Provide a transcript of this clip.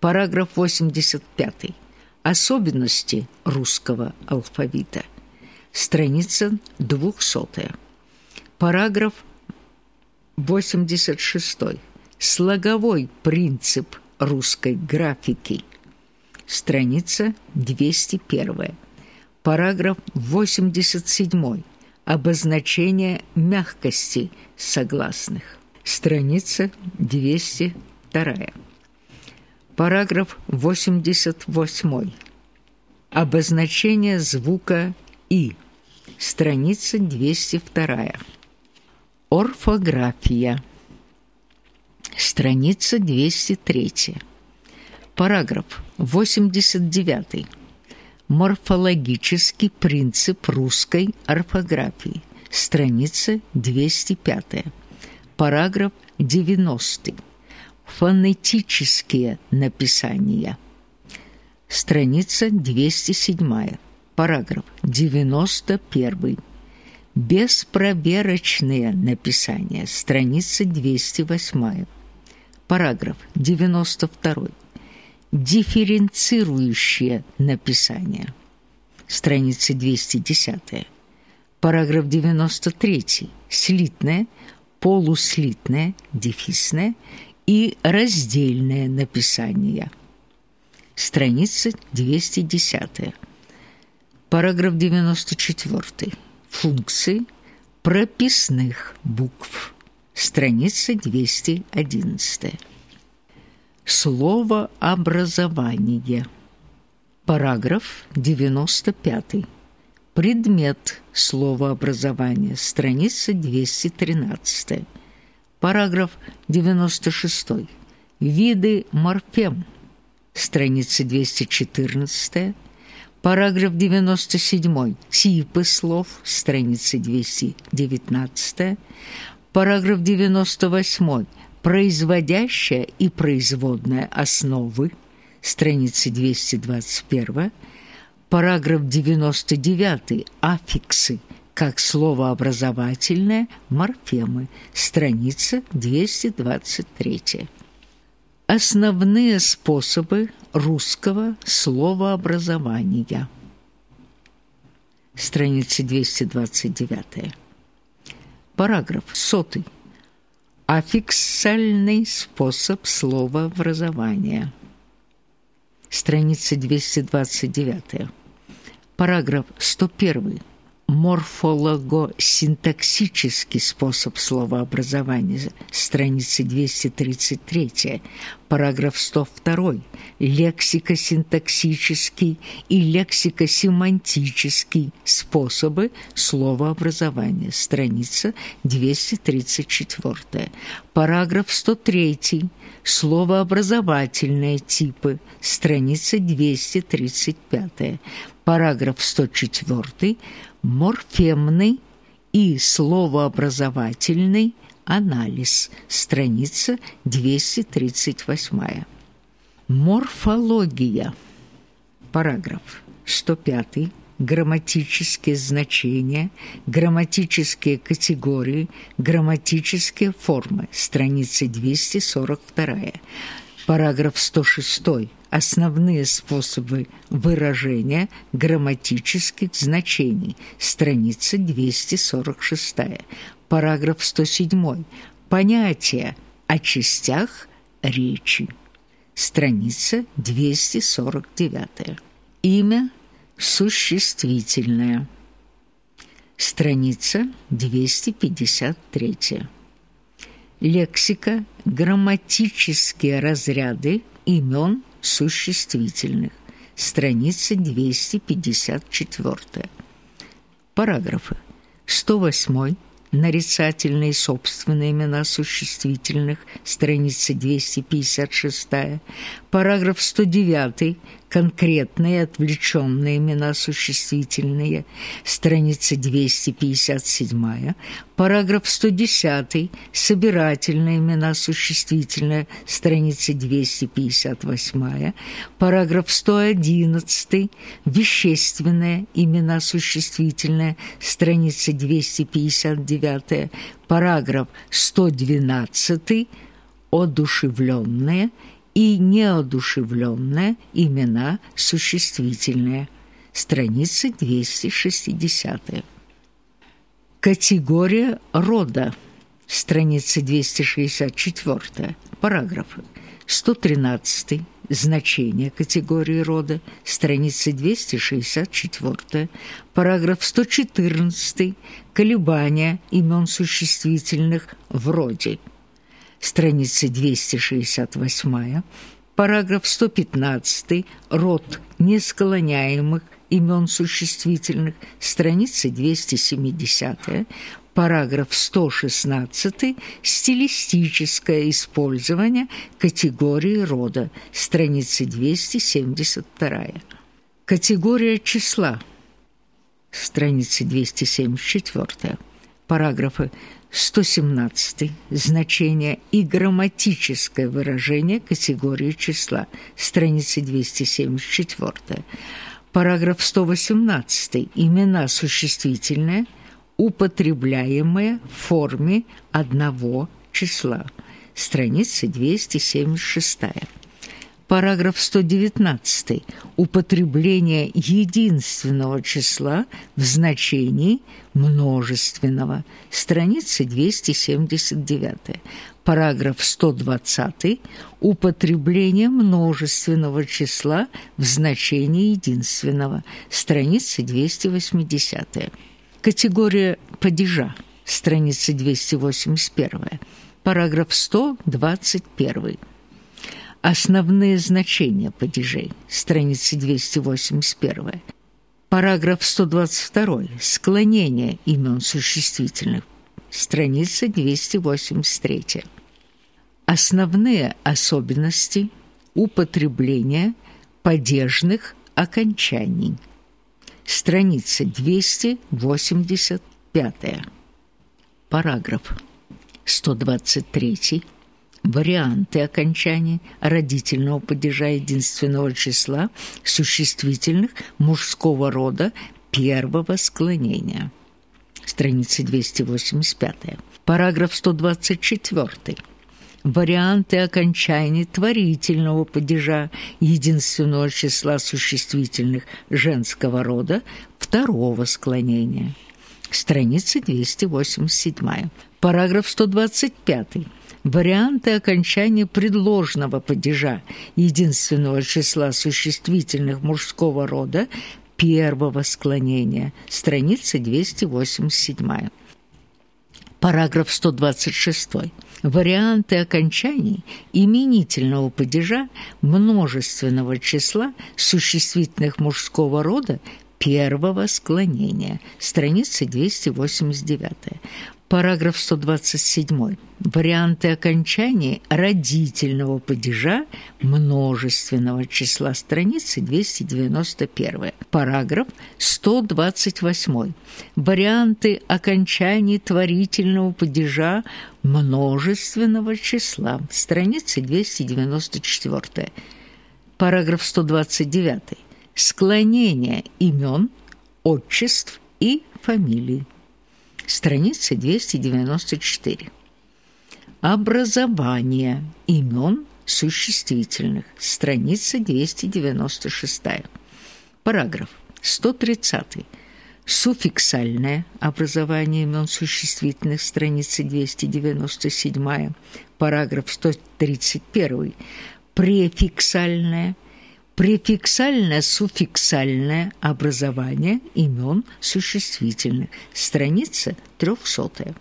Параграф 85. Особенности русского алфавита. Страница 200. Параграф 86. Слоговой принцип русской графики. Страница 201. Параграф 87. Обозначение мягкости согласных. Страница 202. Параграф 88. Обозначение звука «и». Страница 202. Орфография. Страница 203. Параграф 89. Морфологический принцип русской орфографии. Страница 205. Параграф 90. Фонетические написания. Страница 207. Параграф 91. Беспроверочные написания. Страница 208. Параграф 92. Дифференцирующее написание. Страница 210. Параграф 93. Слитное, полуслитное, дефисное и раздельное написание. Страница 210. Параграф 94. Функции прописных букв. Страница 211. Слово образование. Параграф 95. Предмет словообразования. Страница 213. Параграф 96. Виды морфем. Страница 214. Параграф 97. Типы слов. Страница 219. Параграф 98. Производящая и производная основы. Страница 221. Параграф 99. Аффиксы как словообразовательные морфемы. Страница 223. Основные способы русского словообразования. Страница 229. Параграф 100. Аффиксальный способ словообразования. Страница 229. Параграф 101 морфолого-синтаксический способ словообразования, страница 233, параграф 102, лексико-синтаксический и лексико-семантический способы словообразования, страница 234, параграф 103, словообразовательные типы, страница 235, параграф 104, морфемный и словообразовательный анализ, страница 238. Морфология. Параграф 105. Грамматические значения, грамматические категории, грамматические формы, страница 242. Параграф 106 основные способы выражения грамматических значений. Страница 246. Параграф 107. Понятие о частях речи. Страница 249. Имя существительное. Страница 253. Лексика, грамматические разряды имен существительных. Страница 254. Параграфы. 108 нарицательные собственные имена существительных, страница 256, параграф 109, конкретные отвлеченные имена существительные, страница 257, параграф 110, собирательные имена существительные, страница 258, параграф 111, вещественные имена существительные, страница 259, параграф 112, одушевленные и неодушевленное имена существительные. Страница 260. Категория рода. Страница 264. Параграфы. 113. Значение категории рода. Страница 264. Параграф 114. Колебания имен существительных в роде страница 268, параграф 115, род несклоняемых имен существительных, страница 270, параграф 116, стилистическое использование категории рода, страница 272. Категория числа, страница 274, параграфы 117. Значение и грамматическое выражение категории числа. Страница 274. Параграф 118. Имена существительные, употребляемые в форме одного числа. Страница 276. Параграф 119. Употребление единственного числа в значении множественного. Страница 279. Параграф 120. Употребление множественного числа в значении единственного. Страница 280. Категория падежа. Страница 281. Параграф 121. Основные значения падежей. Страница 281. Параграф 122. Склонение имен существительных. Страница 283. Основные особенности употребления падежных окончаний. Страница 285. Параграф 123 варианты окончания родительного падежа единственного числа существительных мужского рода первого склонения. Страница 285. Параграф 124. Варианты окончаний творительного падежа единственного числа существительных женского рода второго склонения. Страница 287. Параграф 125 Варианты окончания предложного падежа единственного числа существительных мужского рода первого склонения. Страница 287. Параграф 126. Варианты окончаний именительного падежа множественного числа существительных мужского рода первого склонения. Страница 289. Параграф 127. Варианты окончания родительного падежа множественного числа страницы 291. Параграф 128. Варианты окончаний творительного падежа множественного числа страницы 294. Параграф 129. Склонение имен, отчеств и фамилий страница 294. Образование имен существительных, страница 296. Параграф 130. Суффиксальное образование имен существительных, страница 297. Параграф 131. Префиксальное префиксально-суффиксальное образование имен существительных. Страница 300.